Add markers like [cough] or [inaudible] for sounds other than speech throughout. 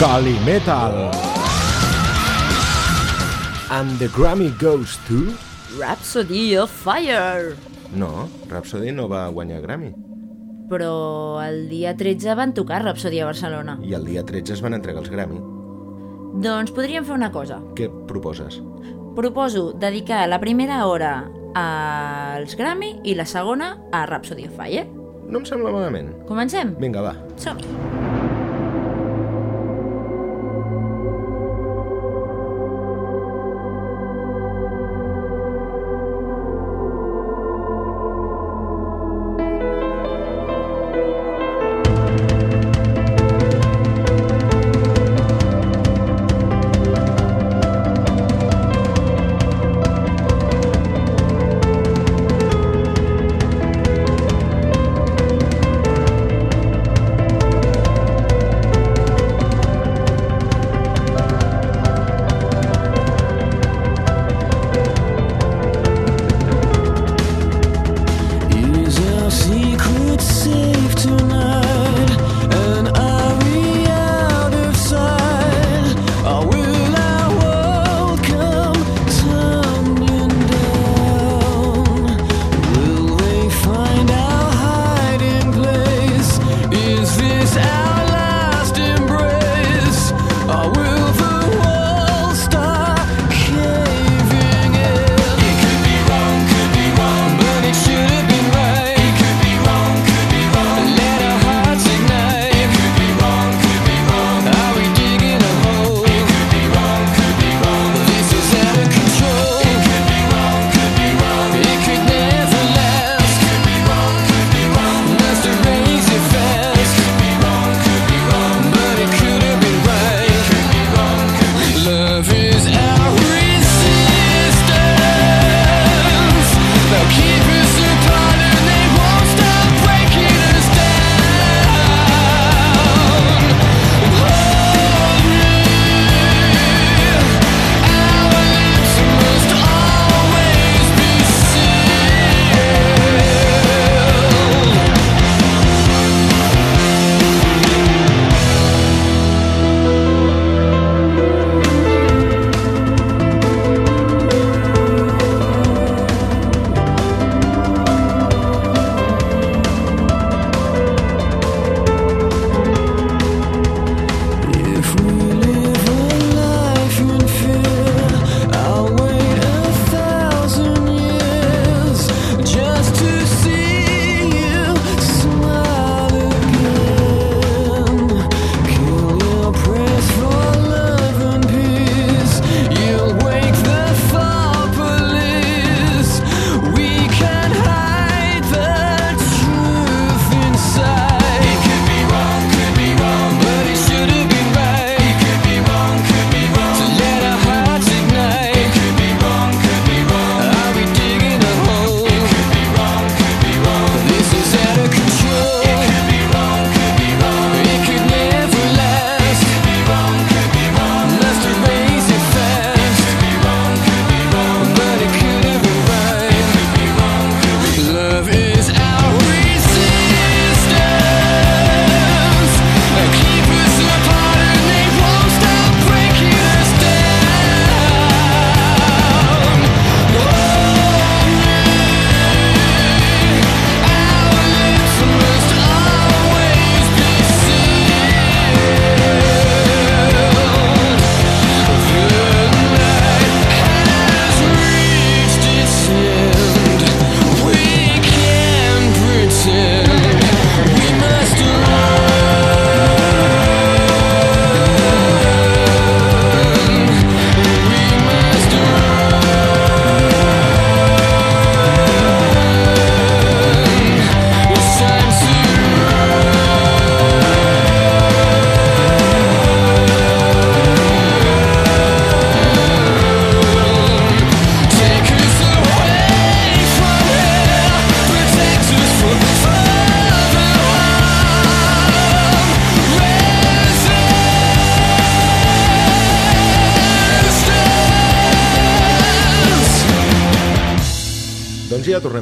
Cali Metal. And the Grammy goes to... Rhapsody of Fire. No, Rhapsody no va guanyar Grammy. Però el dia 13 van tocar Rhapsody a Barcelona. I el dia 13 es van entregar els Grammy. Doncs podríem fer una cosa. Què proposes? Proposo dedicar la primera hora als Grammy i la segona a Rhapsody of Fire. No em sembla malament. Comencem? Vinga, va. Som-hi.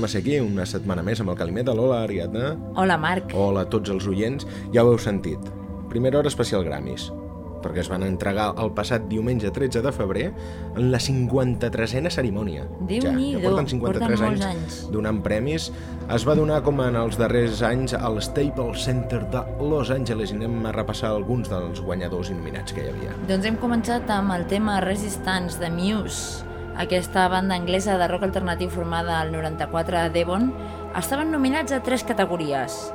va ser aquí una setmana més amb el Calimeta. Hola, Ariadna. Hola, Marc. Hola a tots els oients. Ja ho heu sentit. Primera hora especial Gramis perquè es van entregar el passat diumenge 13 de febrer en la 53a cerimònia. déu ja, nhi ja porten 53 porten anys, anys donant premis. Es va donar, com en els darrers anys, al Staples Center de Los Angeles i anem a repassar alguns dels guanyadors nominats que hi havia. Doncs hem començat amb el tema Resistance de Muse, aquesta banda anglesa de rock alternatiu formada al 94 a Devon estaven nominats a tres categories.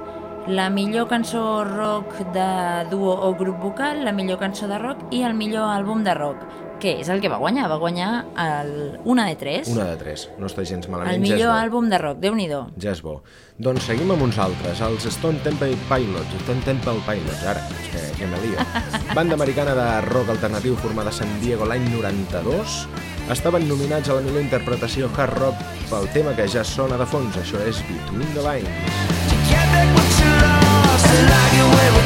La millor cançó rock de duo o grup vocal, la millor cançó de rock i el millor àlbum de rock. Què és el que va guanyar? Va guanyar el... una de tres. Una de tres, no està gens malament. el ja millor bo. àlbum de rock, déu nhi Ja és bo. Doncs seguim amb uns altres, els Stone Temple Pilots. Stone Temple Pilots, ara, que, que me lío. [laughs] Banda americana de rock alternatiu formada a San Diego l'any 92. Estaven nominats a la millor interpretació hard rock pel tema que ja sona de fons. Això és Between the Lines. Get back what you lost. Like it when we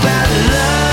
about love.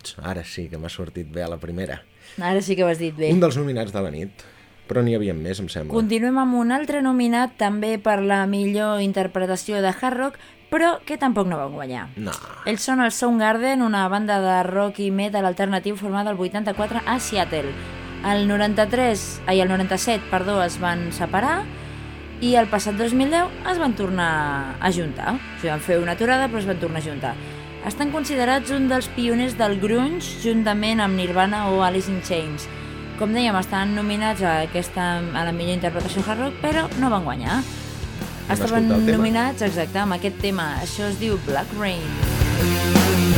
Pilots. Ara sí que m'ha sortit bé a la primera. Ara sí que ho has dit bé. Un dels nominats de la nit, però n'hi havia més, em sembla. Continuem amb un altre nominat també per la millor interpretació de hard rock, però que tampoc no van guanyar. No. Ells són el Soundgarden, una banda de rock i metal alternatiu formada el 84 a Seattle. El 93, ai, el 97, perdó, es van separar i el passat 2010 es van tornar a juntar. O sigui, van fer una aturada però es van tornar a juntar. Estan considerats un dels pioners del grunge juntament amb Nirvana o Alice in Chains. Com dèiem, estan nominats a, aquesta, a la millor interpretació hard rock, però no van guanyar. Estaven nominats, exacte, amb aquest tema. Això es diu Black Rain. If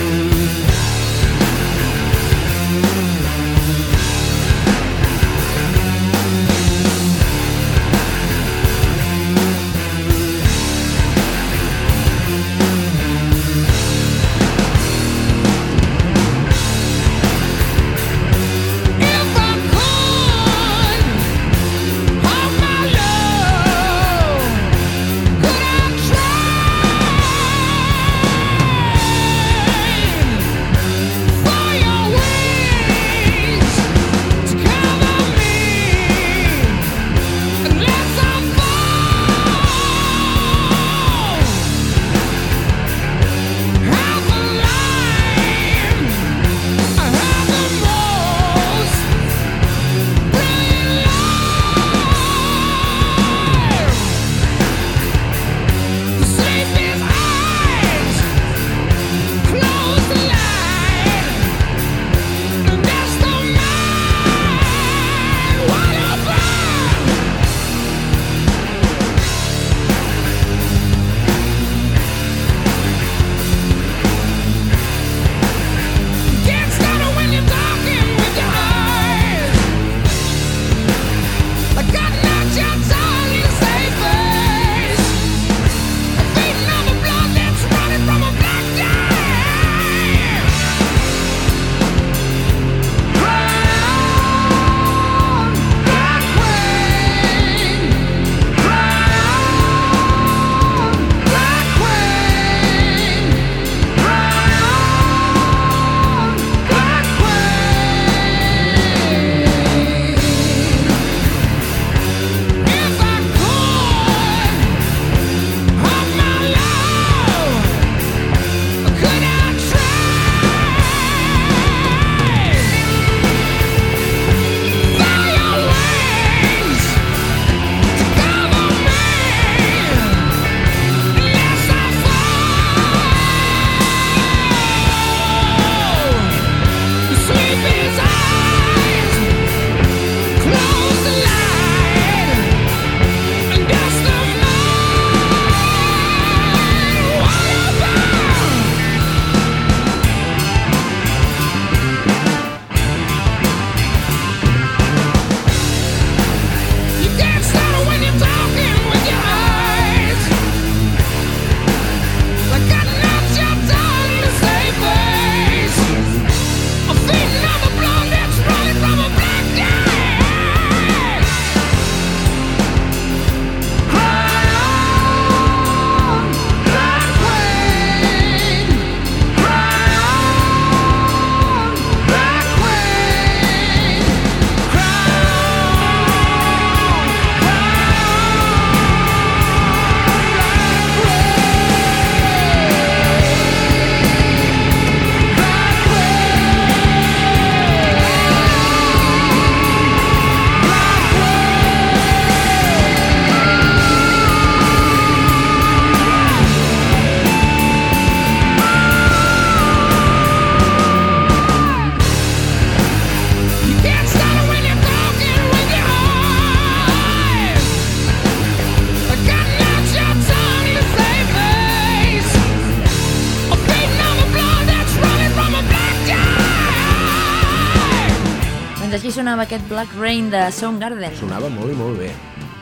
sonava aquest Black Rain de Soundgarden. Sonava molt i molt bé.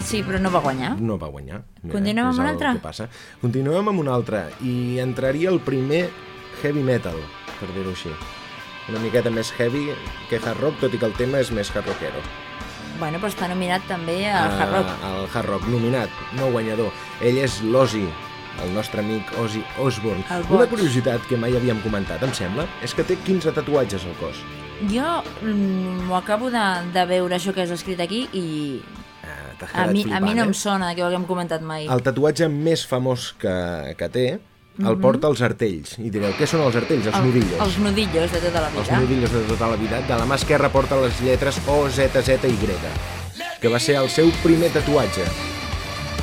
Sí, però no va guanyar. No va guanyar. Continuem amb un altre? Passa. Continuem amb un altre. I entraria el primer heavy metal, per dir-ho així. Una miqueta més heavy que hard rock, tot i que el tema és més hard rockero. Bueno, però està nominat també a Hard Rock. Ah, El hard rock, nominat, no guanyador. Ell és l'Ozzy, el nostre amic Ozzy Osbourne. Una curiositat que mai havíem comentat, em sembla, és que té 15 tatuatges al cos. Jo mm, m'ho acabo de, de veure això que has escrit aquí i t'has a mi, a flipant, mi no eh? em sona que ho haguem comentat mai. El tatuatge més famós que, que té el porta als artells. I direu, què són els artells? Els. El- nudillos. Els nudillos de tota la Els vida. nudillos de tota la vida. De la mà esquerra porta les lletres O, Z, Z, Y, que va ser el seu primer tatuatge.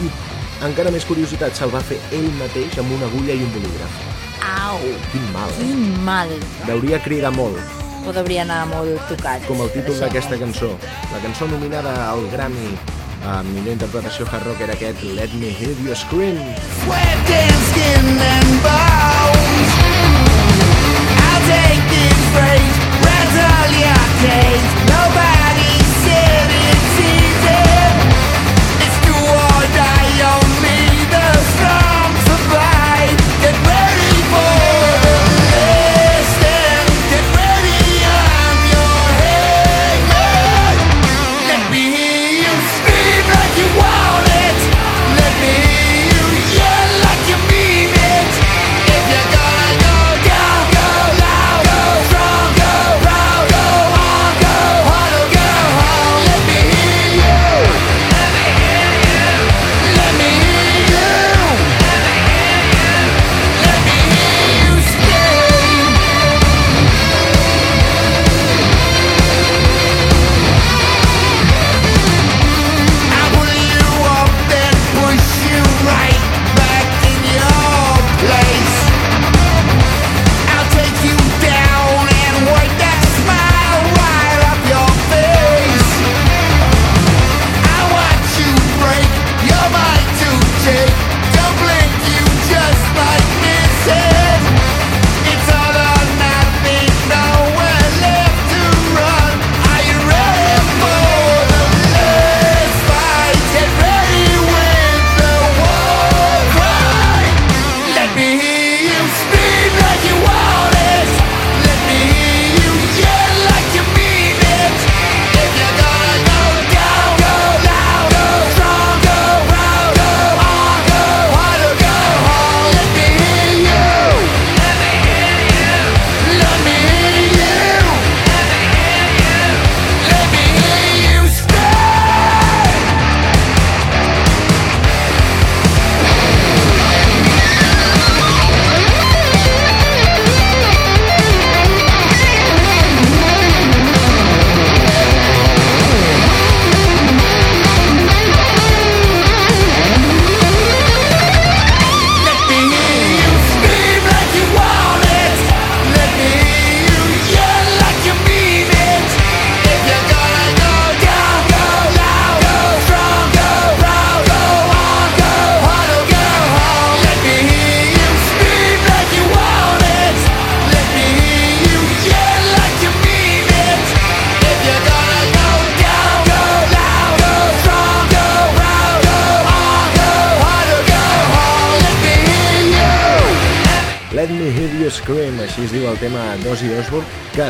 I encara més curiositat, se'l va fer ell mateix amb una agulla i un bolígraf. Au! Quin mal, eh? Quin mal! Deuria cridar molt, O devria anar molt tocat. com el títol d'aquesta cançó. La cançó nominada al Grammy a millor interpretació hard rock era aquest Let Me Hear You Scream. Sweat and skin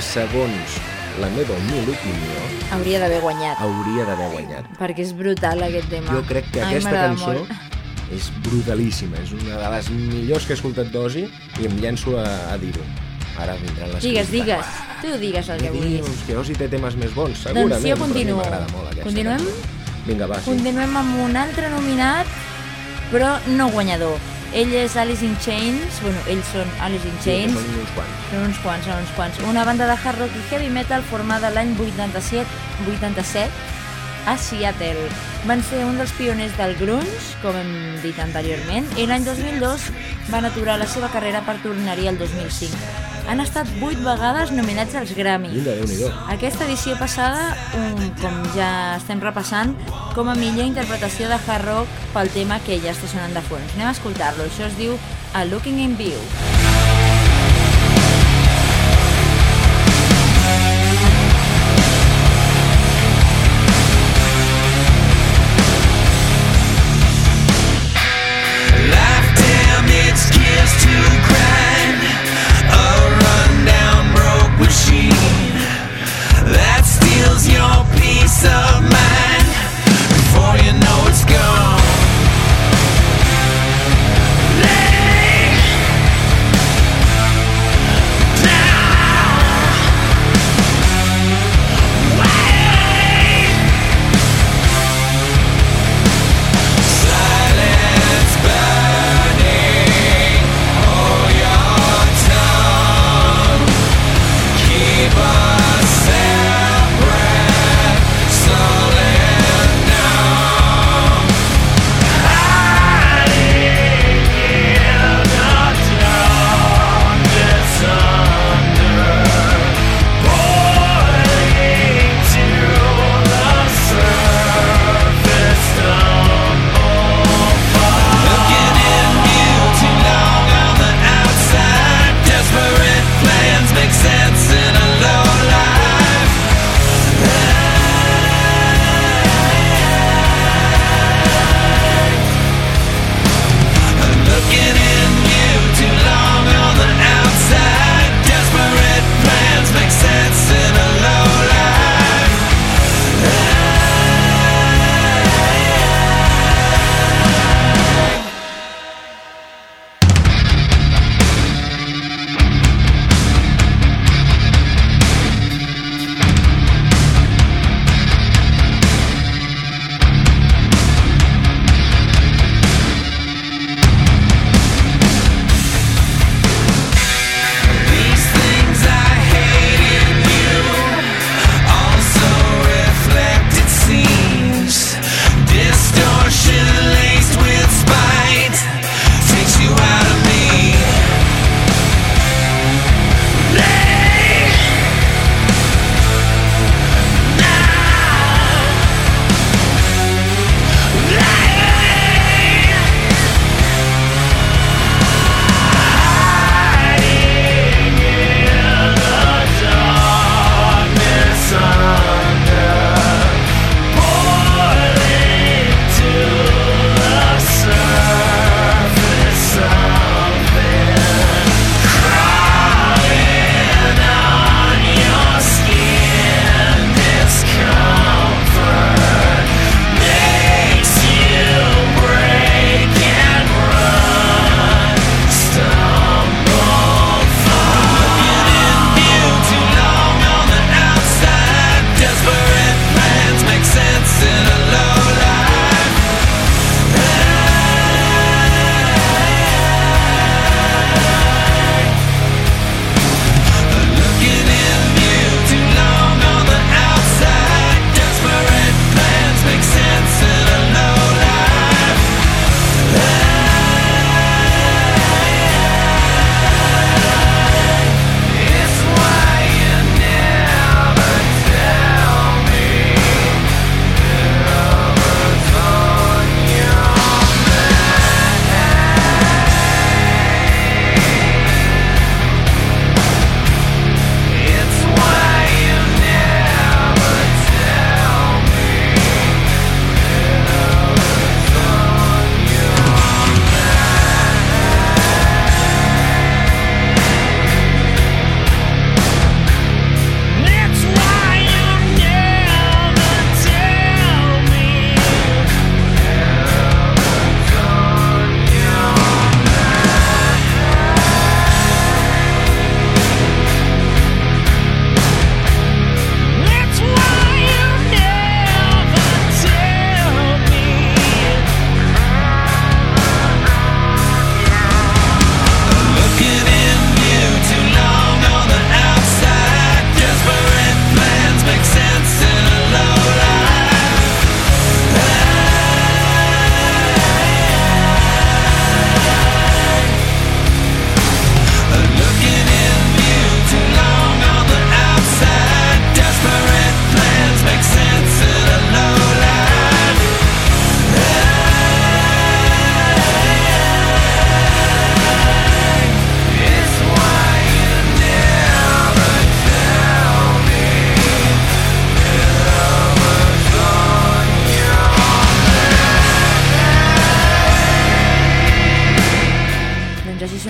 segons la meva humil opinió Hauria d'haver guanyat. hauria d'haver guanyat. Perquè és brutal aquest tema. Jo crec que A mi aquesta cançó molt. [laughs] és brutalíssima, és una de les millors que he escoltat d'Ozzy i em llenço a, a dir-ho. Ara vindran les Digues, crítiques. digues. Tu digues el que vulguis. dius? Que Ozzy té temes més bons, segurament, Doncs jo continuo. molt Continuem? cançó. Vinga, va, sí. Continuem amb un altre nominat, però no guanyador. Ell és Alice in Chains, bueno, ells són Alice in Sí, Chains, són uns quants. són uns quants, són uns quants. Una banda de hard rock i heavy metal formada l'any 87, 87 a Seattle. Van ser un dels pioners del grunge, com hem dit anteriorment, i l'any 2002 van aturar la seva carrera per tornar-hi el 2005. Han estat 8 vegades nominats als Grammy. Aquesta edició passada, un, com ja estem repassant, com a millor interpretació de hard rock pel tema que ja està sonant de fons. Anem a escoltar-lo. Això es diu A Looking in View.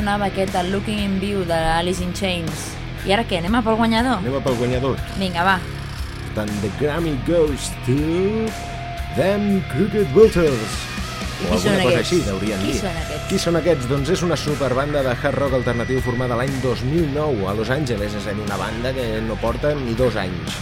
Sonava aquest el Looking in View de Alice in Chains. I ara què, anem a pel guanyador? Anem a pel guanyador. Vinga, va. Tant, the Grammy goes to... Them Crooked Vultures. O alguna cosa aquests? així, deurien Qui dir. són aquests? Qui són aquests? Doncs és una superbanda de hard rock alternatiu formada l'any 2009 a Los Angeles, és a dir, una banda que no porta ni dos anys.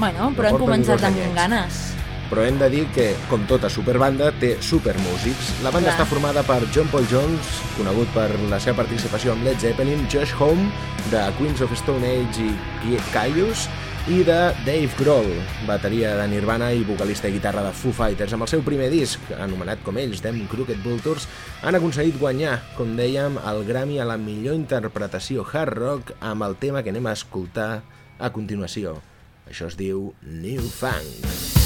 Bueno, No però porta ni començat amb ganes. Però hem de dir que, com tota superbanda, té supermúsics. La banda Clar. està formada per John Paul Jones, conegut per la seva participació amb Led Zeppelin, Josh Homme, de Queens of Stone Age i Kyuss, i de Dave Grohl, bateria de Nirvana i vocalista i guitarra de Foo Fighters. Amb el seu primer disc, anomenat com ells, Them Crooked Vultures, han aconseguit guanyar, com dèiem, el Grammy a la millor interpretació hard rock amb el tema que anem a escoltar a continuació. Això es diu New Fang. Sometimes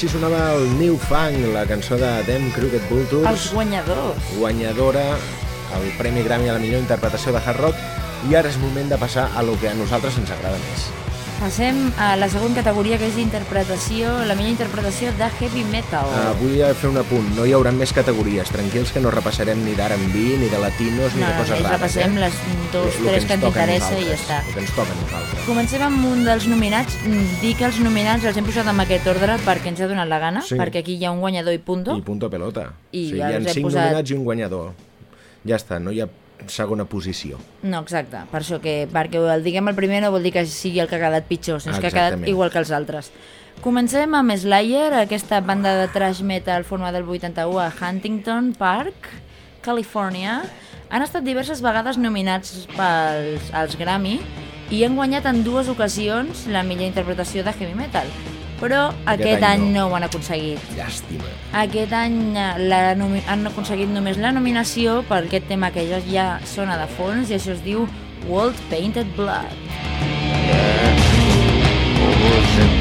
així sonava el New Fang, la cançó de Them Crooked Els Vultures, guanyadors. guanyadora al Premi Grammy a la millor interpretació de hard rock, i ara és moment de passar a lo que a nosaltres ens agrada més. Passem a la següent categoria, que és interpretació, la millor interpretació de heavy metal. Uh, vull fer un apunt, no hi haurà més categories, tranquils que no repassarem ni d'R&B, ni de latinos, ni no, de coses rares. repassem eh? les Lo- lo tres que ens interessa i ja està. El que ens toca a nosaltres. Comencem amb un dels nominats. Mm, Dir que els nominats els hem posat en aquest ordre perquè ens ha donat la gana, Sí. perquè aquí hi ha un guanyador i punto. I punto pelota. I sigui, ja hi ha cinc posat- nominats i un guanyador. Ja està, no hi ha segona posició. No, exacte. Per això que perquè el diguem el primer no vol dir que sigui el que ha quedat pitjor, sinó que ha quedat igual que els altres. Comencem amb Slayer, aquesta banda de trash metal formada el 81 a Huntington Park, Califòrnia. Han estat diverses vegades nominats pels, als Grammy i han guanyat en dues ocasions la millor interpretació de heavy metal però aquest, aquest any, any no. no ho han aconseguit. Llàstima. Aquest any eh, la, han aconseguit només la nominació per aquest tema que ja sona de fons i això es diu World Painted Blood. Yeah. Oh,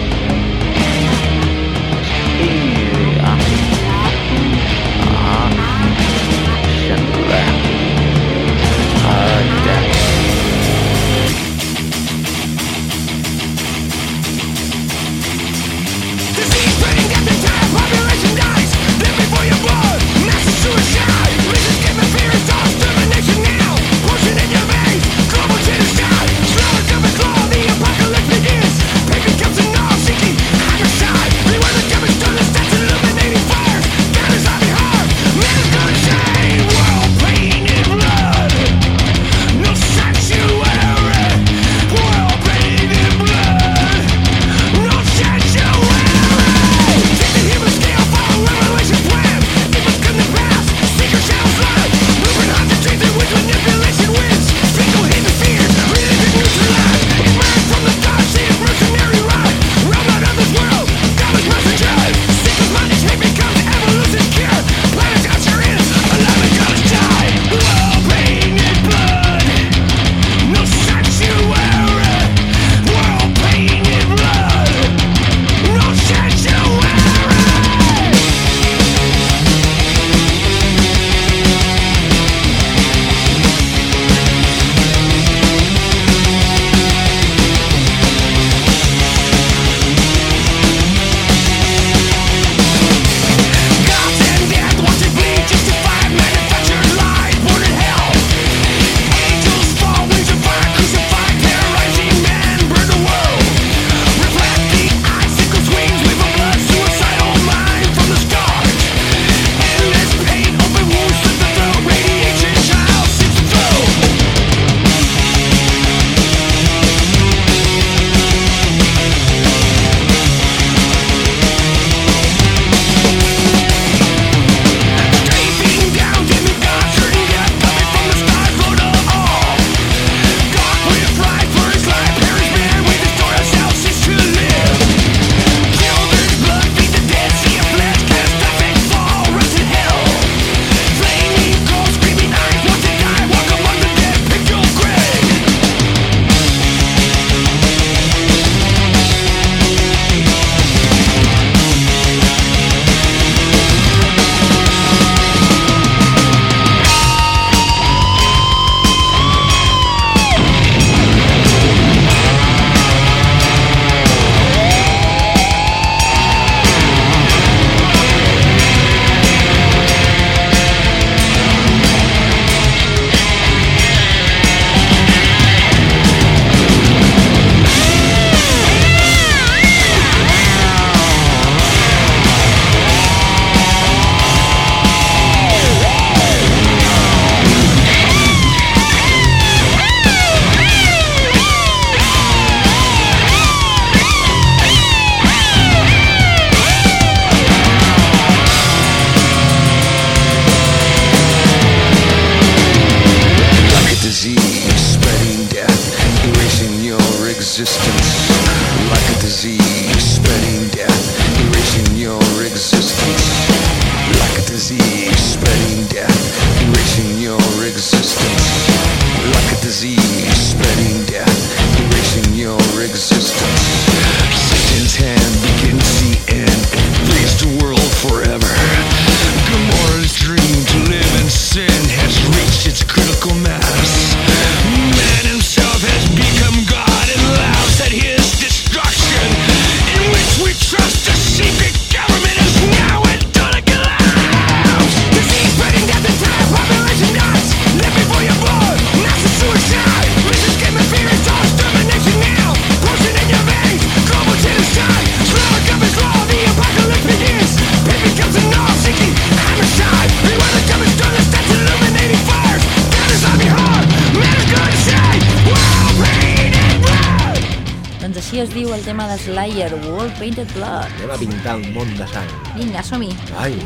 Painted Blood. Anem a pintar un món de sang. Vinga, som-hi. Ai,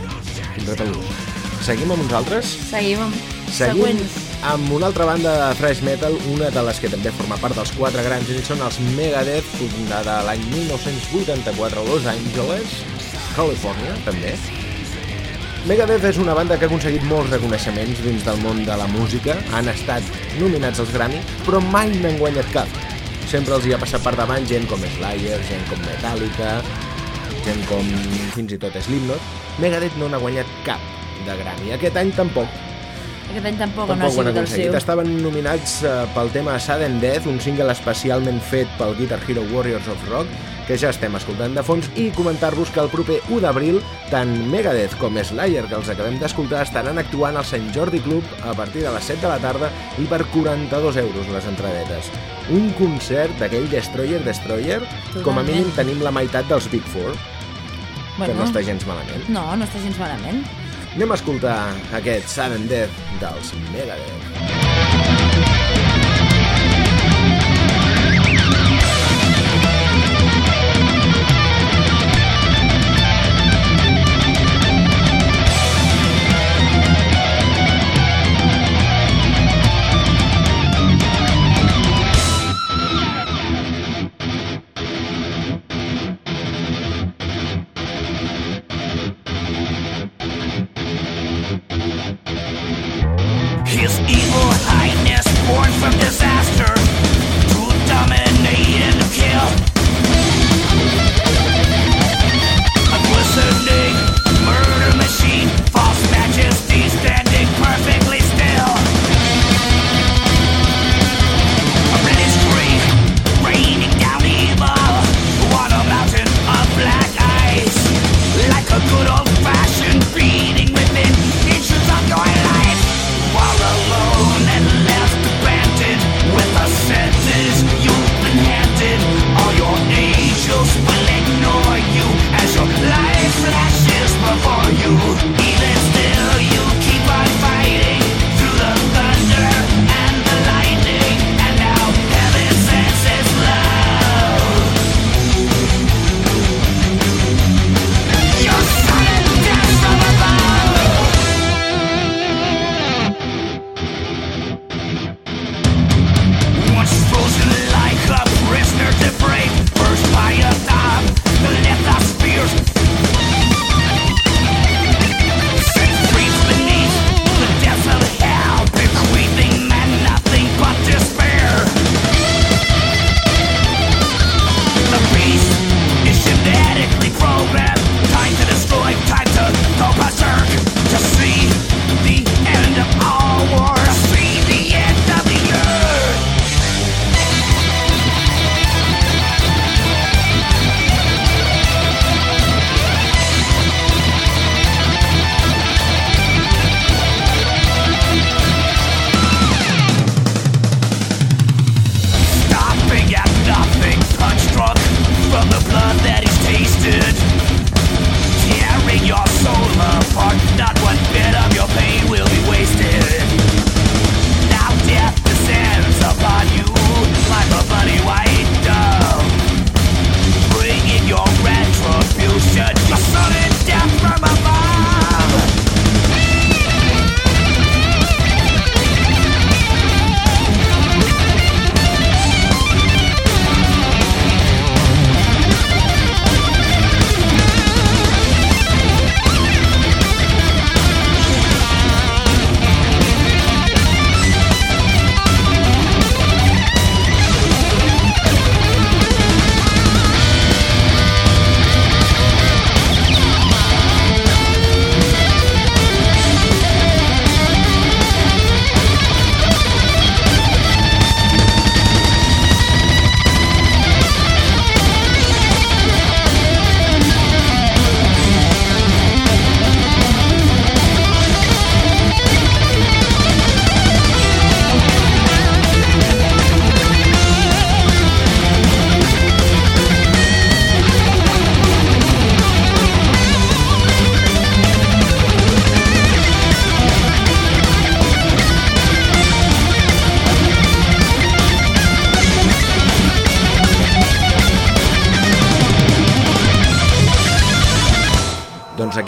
quin retalús. Seguim amb nosaltres? Seguim amb... Seguim Següents. amb una altra banda de thrash metal, una de les que també forma part dels quatre grans, i són els Megadeth, fundada l'any 1984 a Los Angeles, Califòrnia, també. Megadeth és una banda que ha aconseguit molts reconeixements dins del món de la música, han estat nominats als Grammy, però mai n'han guanyat cap. Sempre els hi ha passat per davant gent com Slayer, gent com Metallica, gent com fins i tot Slipknot. Megadeth no n'ha guanyat cap de Grammy. Aquest any tampoc. Aquest any tampoc, Tampoc no ha sigut el seu. Estaven nominats eh, pel tema Sudden Death, un single especialment fet pel Guitar Hero Warriors of Rock, que ja estem escoltant de fons, i comentar-vos que el proper 1 d'abril, tant Megadeth com Slayer, que els acabem d'escoltar, estaran actuant al Sant Jordi Club a partir de les 7 de la tarda i per 42 euros les entradetes. Un concert d'aquell Destroyer Destroyer, com a Totalment. mínim tenim la meitat dels Big Four, que Bueno, no està gens malament. no, no està gens malament. Anem a escoltar aquest Sudden Death dels Megadeth.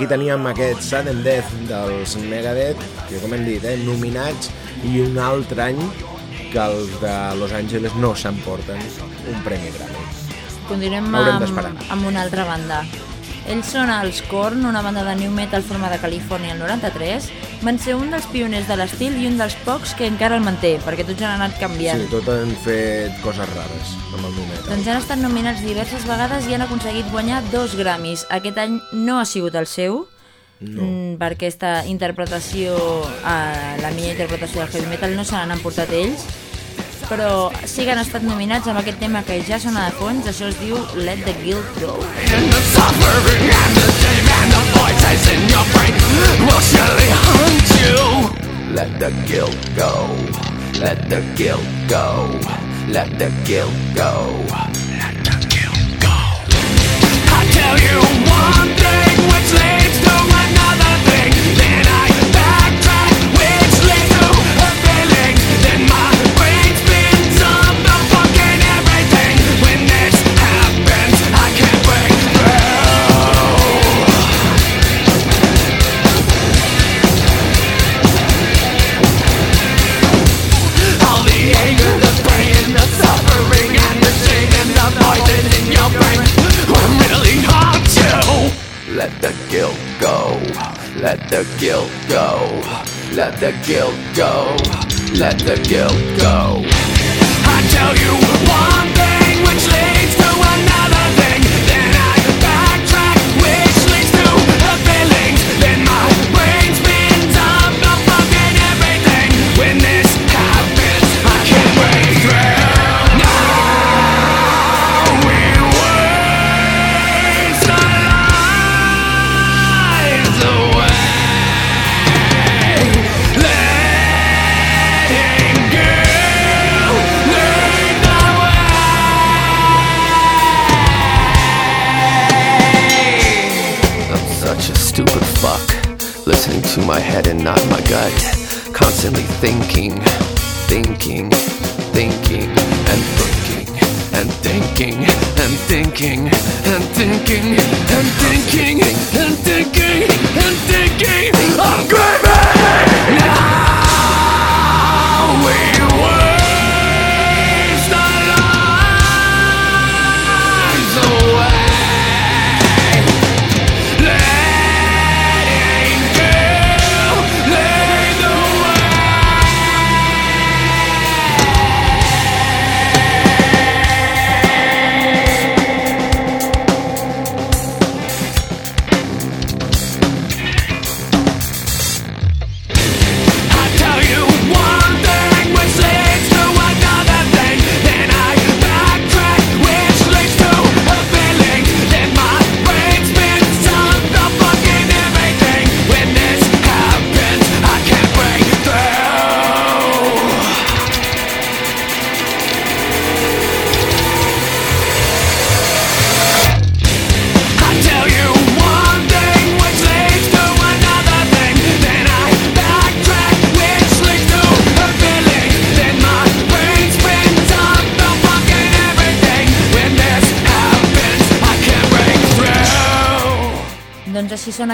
Aquí teníem aquest Sudden Death dels Megadeth, que com hem dit, eh, nominats i un altre any que els de Los Angeles no s'emporten un premi Grammy. Continuem amb, amb una altra banda. Ells són els Korn, una banda de new metal formada a Califòrnia el 93. Van ser un dels pioners de l'estil i un dels pocs que encara el manté, perquè tots han anat canviant. Sí, tot han fet coses rares amb el nu metal. Doncs han estat nominats diverses vegades i han aconseguit guanyar dos Grammys. Aquest any no ha sigut el seu, No. mm, per aquesta interpretació, eh, la millor interpretació del heavy metal, no se l'han emportat ells, però sí que han estat nominats amb aquest tema que ja sona de fons, això es diu Let the Guilt Go. Let the guilt go. Let the guilt go. Let the guilt go. Let the guilt go. I tell you one thing which leads to another thing. Let the guilt go. Let the guilt go. I tell you one head and not my gut, constantly thinking, thinking, thinking, and thinking, and thinking, and thinking, and thinking, and thinking,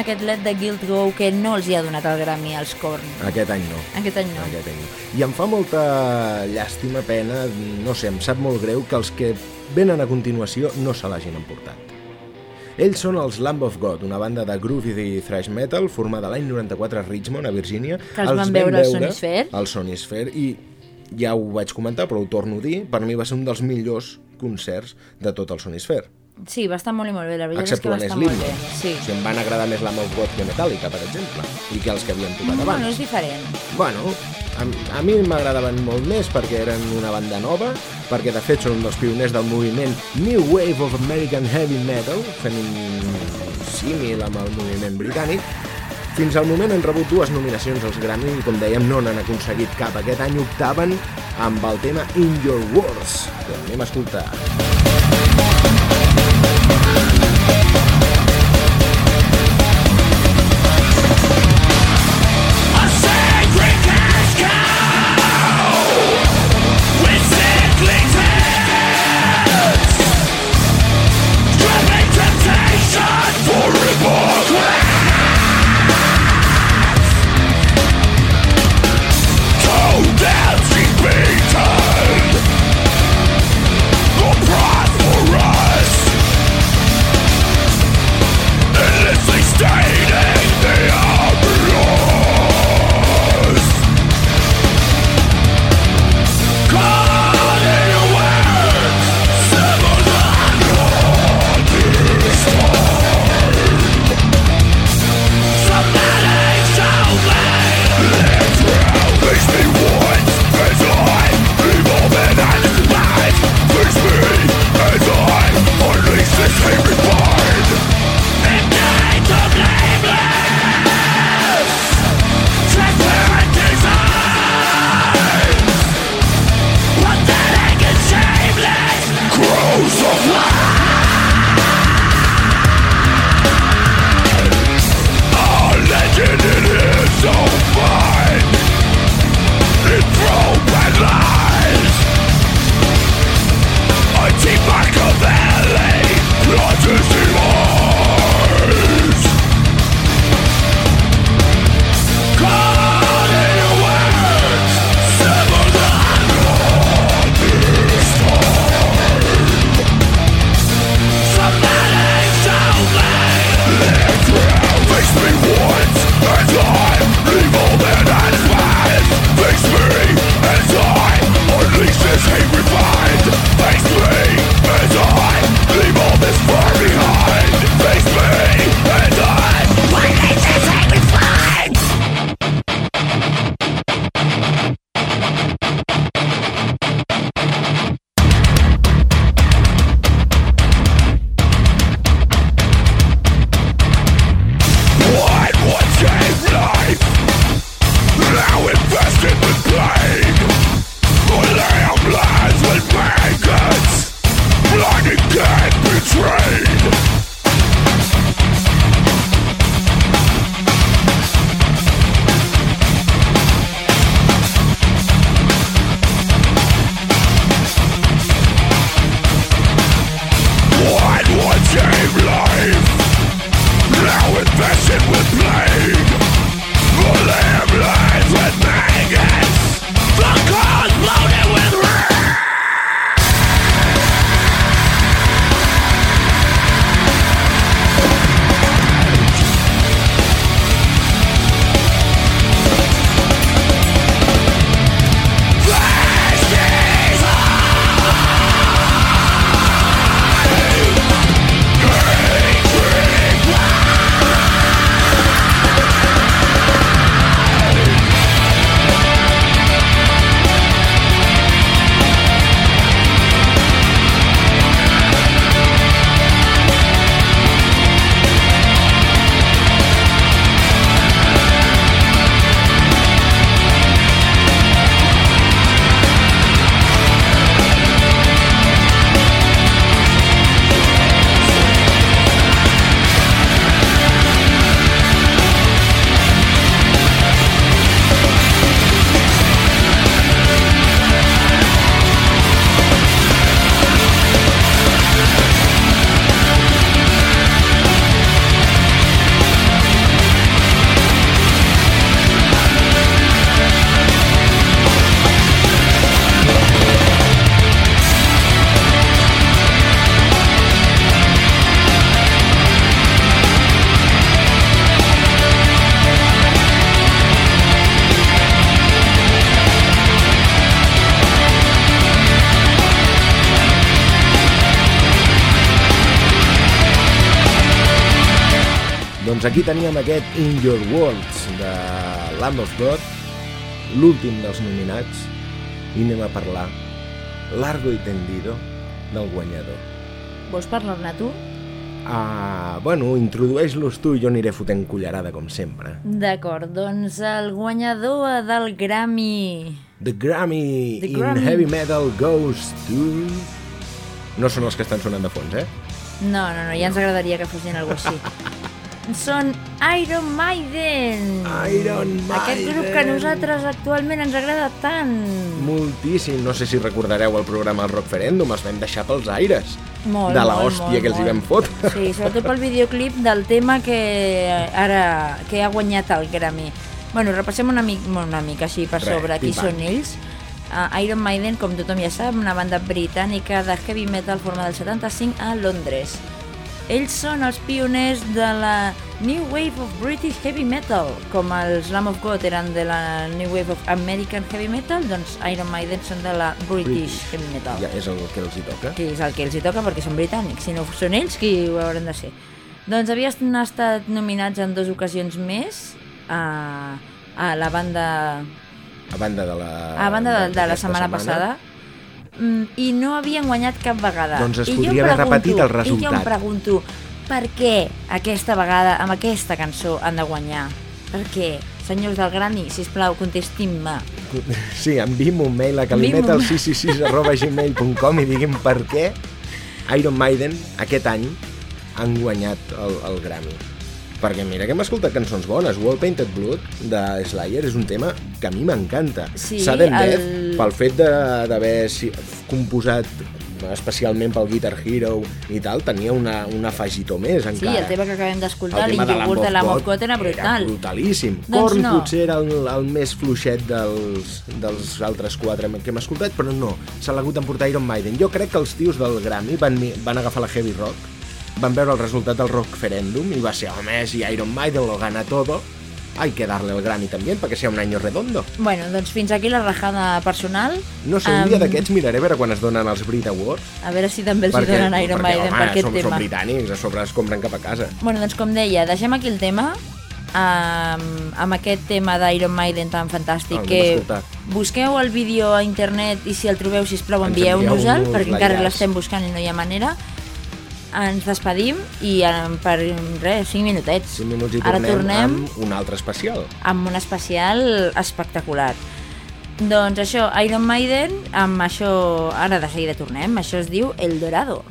aquest Let the Guilt Go que no els hi ha donat el Grammy als Korn. Aquest any no. Aquest any no. Aquest any. I em fa molta llàstima, pena, no sé, em sap molt greu que els que venen a continuació no se l'hagin emportat. Ells són els Lamb of God, una banda de groove i thrash metal formada l'any 94 a Richmond, a Virgínia. Que els van veure al Sony Sphere. Al Sony Sphere, i ja ho vaig comentar, però ho torno a dir, per mi va ser un dels millors concerts de tot el Sony Sphere. Sí, va estar molt i molt bé, la veritat és Excepte que va la estar molt bé. Sí. O sigui, em van agradar més of God que Metallica, per exemple, i que els que havien tocat abans. Bueno, és diferent. Bueno, a, a mi m'agradaven molt més perquè eren una banda nova, perquè de fet són un dels pioners del moviment New Wave of American Heavy Metal, fent un símil amb el moviment britànic. Fins al moment han rebut dues nominacions als Grammy i com dèiem no n'han aconseguit cap. Aquest any optaven amb el tema In Your Words, que anem a escoltar. Aquí teníem aquest In Your Words de Lamb of God, l'últim dels nominats, i anem a parlar largo i tendido del guanyador. Vols parlar-ne tu? Ah, bueno, introdueix-los tu i jo aniré fotent cullerada com sempre. D'acord, doncs el guanyador del Grammy... The Grammy The in Grammy. Heavy Metal goes to... No són els que estan sonant de fons, eh? No, no, no, ja ens agradaria que fossin algú així. [laughs] Són Iron Maiden! Iron Aquest grup que a Maiden. nosaltres actualment ens agrada tant. Moltíssim. No sé si recordareu el programa El Rockferèndum, els vam deixar pels aires. Molt, de la molt, hòstia molt, que els hi molt. vam fotre. Sí, sobretot pel videoclip del tema que ara que ha guanyat el Grammy. Bueno, repassem una, mic, una mica així per Res, sobre qui són ells. Uh, Iron Maiden, com tothom ja sap, una banda britànica de heavy metal formada del 75 a Londres. Ells són els pioners de la New Wave of British Heavy Metal. Com els Lamb of God eren de la New Wave of American Heavy Metal, doncs Iron Maiden són de la British, British. Heavy Metal Ja és el que els hi toca. que és el que els hi toca perquè són britànics, si no són ells qui ho hauran de ser. Doncs havien estat nominats en dues ocasions més a, a la banda A banda de la... a banda de, de la d'aquesta setmana, passada i no havien guanyat cap vegada. Doncs es I podria haver repetit el I jo em resultat. pregunto, per què aquesta vegada amb aquesta cançó han de guanyar? Per què? Senyors del Grammy, sisplau, contestin-me. Sí, enviï'm un mail a Enviï'm un- calimetal666 arroba gmail.com i digui'm per què Iron Maiden aquest any han guanyat el, el Grammy. Perquè mira que hem escoltat cançons bones. Wall Painted Blood de Slayer és un tema que a mi m'encanta. Sí, Sudden el- Death, pel fet d'haver composat especialment pel Guitar Hero i tal, tenia una, un afegitó més Sí, encara. el tema que acabem d'escoltar, tema de la God Moscot, era brutal. Era brutalíssim. Doncs Korn no. potser era el, el més fluixet dels, dels altres quatre que hem escoltat, però no, s'ha hagut d'emportar Iron Maiden. Jo crec que els tios del Grammy van, van agafar la heavy rock, van veure el resultat del rockferèndum i va ser, home, si Iron Maiden lo gana todo, hay que darle el Grammy también, perquè sea un año redondo. Bueno, doncs fins aquí la rajada personal. No sé, un dia d'aquests miraré a veure quan es donen els Brit Awards. A veure si també els hi donen Iron perquè, Maiden home, per aquest som, tema. Som britànics, a sobre es compren cap a casa. Bueno, doncs com deia, deixem aquí el tema amb, amb aquest tema d'Iron Maiden tan fantàstic El que busqueu el vídeo a internet i si el trobeu, sisplau, Ens envieu-nos-el envieu-nos perquè encara l'estem buscant i no hi ha manera ens despedim i em, per res, 5 minutets. 5 minuts i ara tornem, tornem amb un altre especial. amb un especial espectacular. Doncs això, Iron Maiden amb això, ara de seguida tornem. Això es diu El Dorado